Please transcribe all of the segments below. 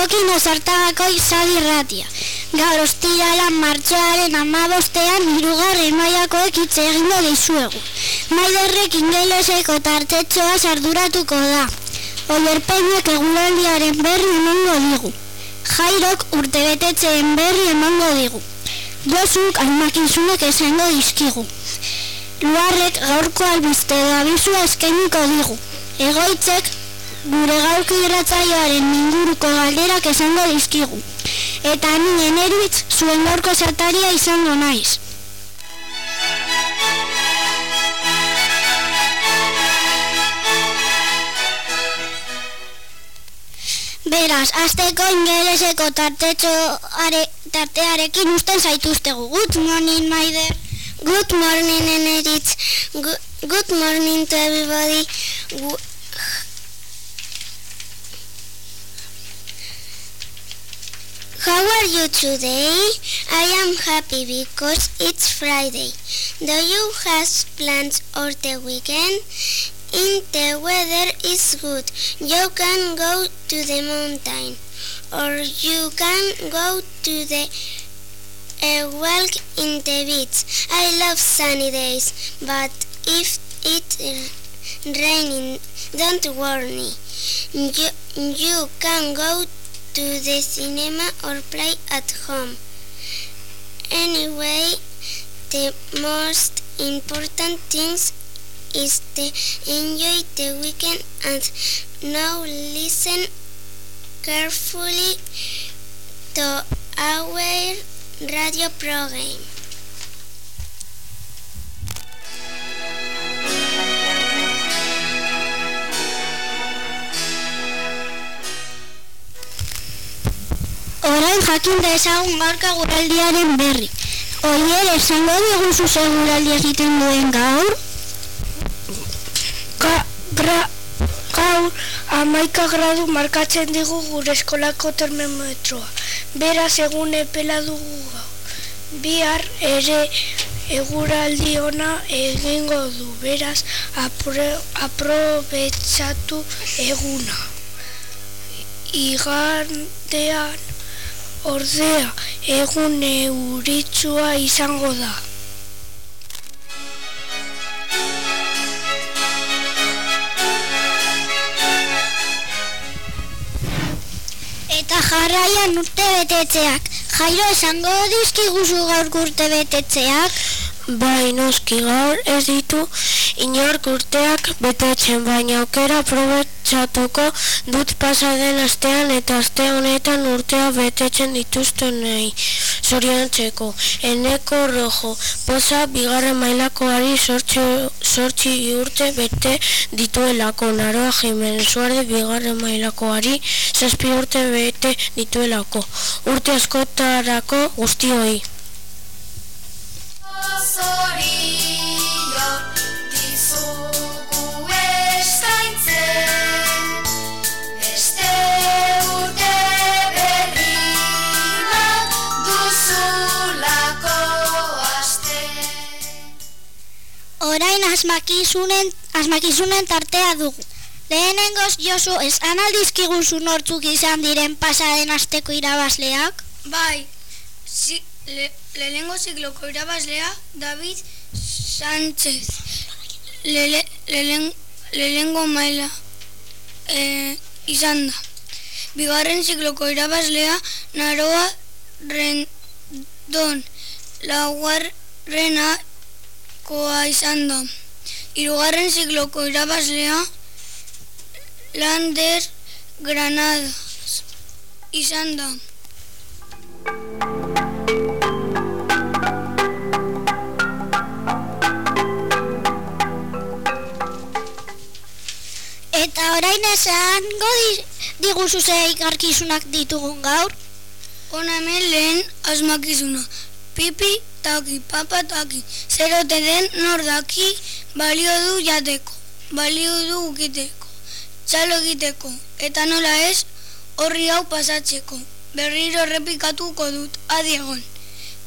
Jokin ozartagako izadi ratia. Gaur ostirala martxoaren amabostean irugarren maiakoek hitz egingo dizuegu. Maiderrek ingeleseko tartetxoa sarduratuko da. Olerpeinek egulaldiaren berri emango digu. Jairok urte betetzeen berri emango digu. Josuk almakizunek esango dizkigu. Luarrek gaurko albizte da bizua eskeniko digu. Egoitzek gure gaurko irratzaioaren inguruko galderak esango dizkigu. Eta nien erbitz zuen gaurko zertaria izango naiz. Beraz, azteko ingeleseko tartetxo are, tartearekin usten zaituztegu. Good morning, Maider. Good morning, Eneritz. Good, good morning to everybody. How are you today? I am happy because it's Friday. Do you have plans for the weekend? In the weather is good. You can go to the mountain or you can go to the a walk in the beach. I love sunny days, but if it's raining, don't worry. You, you can go to the cinema or play at home. Anyway, the most important thing is to enjoy the weekend and now listen carefully to our radio program. Orain jakin dezagun gaurka guraldiaren berri. Oier, esango diguzu ze guraldi egiten duen gaur? Ga, gra, gaur amaika gradu markatzen digu gure eskolako termometroa. Beraz egun epela dugu gaur. Bihar ere eguraldi ona egingo du. Beraz apro, aprobetsatu eguna. Igandean ordea egun euritsua izango da. Eta jarraian urte betetzeak. Jairo esango dizkiguzu gaur urte betetzeak? Bai, noski gaur ez ditu inork urteak betetzen, baina aukera probetxatuko dut pasa den astean eta aste honetan urtea betetzen dituzten nahi. Zoriontzeko, eneko rojo, poza bigarren mailakoari sortzi urte bete dituelako, naroa jimen suarde bigarren mailakoari zazpi urte bete dituelako. Urte askotarako guztioi. Zorio asmakizunen, asmakizunen tartea dugu. Lehenengoz Josu ez analdizkiguzu nortzuk izan diren pasaden asteko irabazleak? Bai, si, le, lehenengo zikloko irabazlea David Sánchez. Lele, lehen, lehenengo maila e, izan da. Bigarren zikloko irabazlea Naroa Rendon. Laugarrena koa izan da. Hirugarren zikloko irabazlea Lander Granada izan da. Eta orain esango di, diguzu ze ikarkizunak ditugun gaur? Hona hemen lehen asmakizuna. Pipi taki, papa taki. Zer ote den nor daki balio du jateko. Balio du ukiteko. Txalo egiteko. Eta nola ez horri hau pasatzeko. Berriro errepikatuko dut. Adiegon.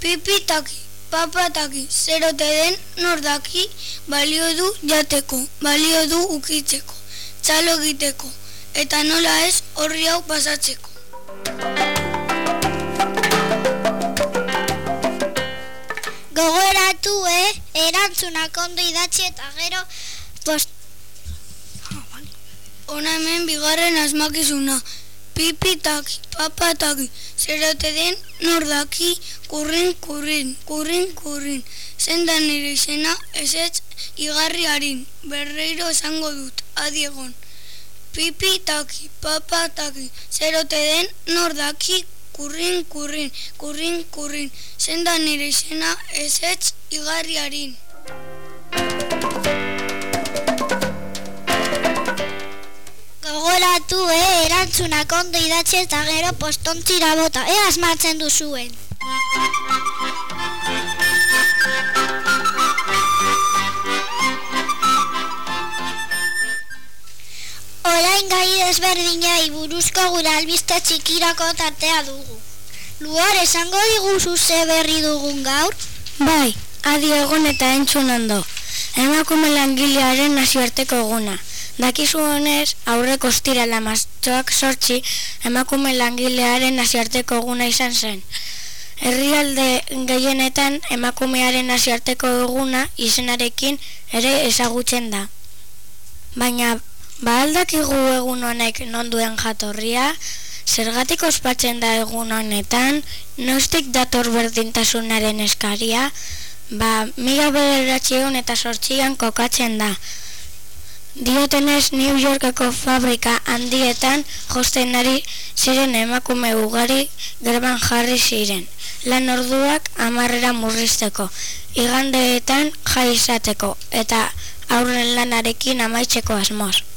Pipi taki, papa taki. Zer ote den nor daki balio du jateko. Balio du ukitzeko. Txalo egiteko. Eta nola ez horri hau pasatzeko. Erantzunak ondo idatzi eta gero post... Ona hemen bigarren asmakizuna. Pipitaki, papataki, zerote den nordaki, kurrin, kurrin, kurrin, kurrin. Zendan nire izena, ezetz igarriarin, berreiro esango dut, adiegon. Pipitaki, papataki, zerote den nordaki, kurrin, kurrin, kurrin, kurrin. Zendan nire izena, ezetz igarriarin. Gogoratu, eh, erantzunak ondo idatzi eta gero postontzira bota, eh, asmatzen duzuen. Gai desberdinai buruzko gure albiste txikirako tartea dugu. Luar esango diguzu ze berri dugun gaur? Bai, adi egon eta entzun ondo. Emakume langilearen nazioarteko eguna. Dakizu honez, aurreko ostirala maztoak sortzi, emakume langilearen nazioarteko eguna izan zen. Herrialde gehienetan emakumearen nazioarteko eguna izenarekin ere ezagutzen da. Baina, ba aldakigu egun honek non duen jatorria, zergatik ospatzen da egun honetan, nostik dator berdintasunaren eskaria, ba, mila bederatxeun eta sortxian kokatzen da. Diotenez New Yorkeko fabrika handietan josten ari ziren emakume ugari gerban jarri ziren. Lan orduak amarrera murrizteko, igandeetan jai izateko eta aurren lanarekin amaitzeko asmoz.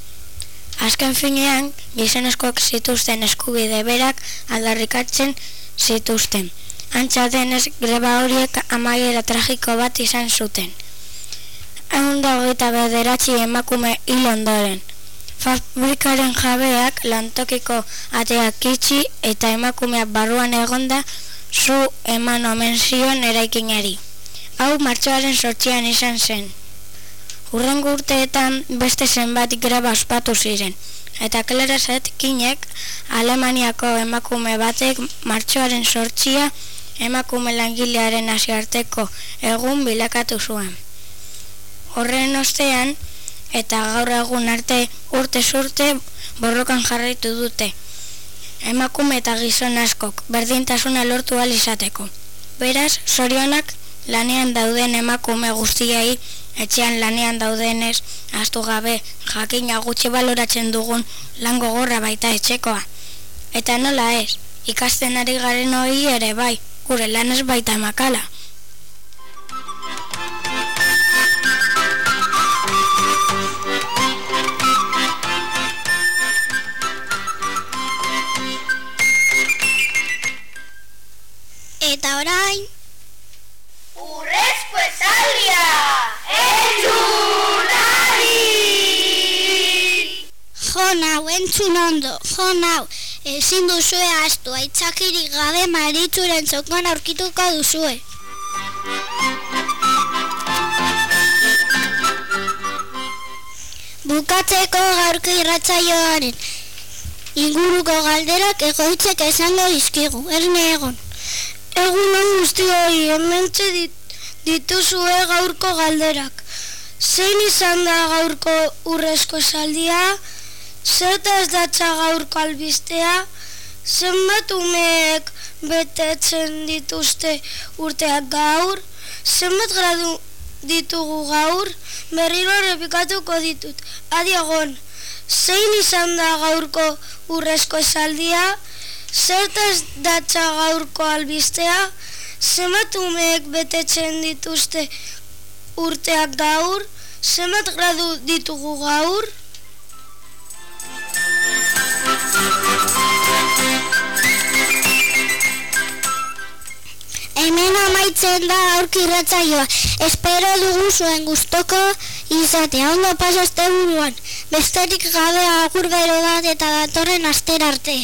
Azken finean, gizonezkoak zituzten eskubide berak aldarrikatzen zituzten. Antza denez greba horiek amaiera tragiko bat izan zuten. Egun da bederatzi emakume hil ondoren. Fabrikaren jabeak lantokiko ateak itxi eta emakumeak barruan egonda zu eman omen zion eraikinari. Hau martxoaren sortzian izan zen. Urrengo urteetan beste zenbat greba ospatu ziren. Eta klerazet kinek Alemaniako emakume batek martxoaren sortzia emakume langilearen asiarteko egun bilakatu zuen. Horren ostean, eta gaur egun arte urte zurte borrokan jarraitu dute. Emakume eta gizon askok berdintasuna lortu izateko. Beraz, sorionak lanean dauden emakume guztiai etxean lanean daudenez astu gabe jakina gutxi baloratzen dugun lan gogorra baita etxekoa. Eta nola ez, ikasten ari garen hori ere bai, gure lanez baita makala. Entzun ondo, jo nau, ezin duzue astu, aitzakirik gabe maritzuren txokon aurkituko duzue. Bukatzeko gaurko irratzaioaren inguruko galderak egoitzek esango dizkigu, erne egon. Egun on guztioi, hementxe dit, dituzue gaurko galderak. Zein izan da gaurko urrezko esaldia? Zertaz datza gaurko albistea? Zenbat umeek betetzen dituzte urteak gaur? Zenbat gradu ditugu gaur? Berriro errepikatuko ditut. Adiagon, zein izan da gaurko urrezko esaldia? Zertaz datza gaurko albistea? Zenbat umeek betetzen dituzte urteak gaur? Zenbat gradu ditugu gaur? Hemen amaitzen da aurki irratzaioa. Espero dugu zuen gustoko izatea ondo pasa asteburuan. Besterik gabe agur bero bat eta datorren aster arte.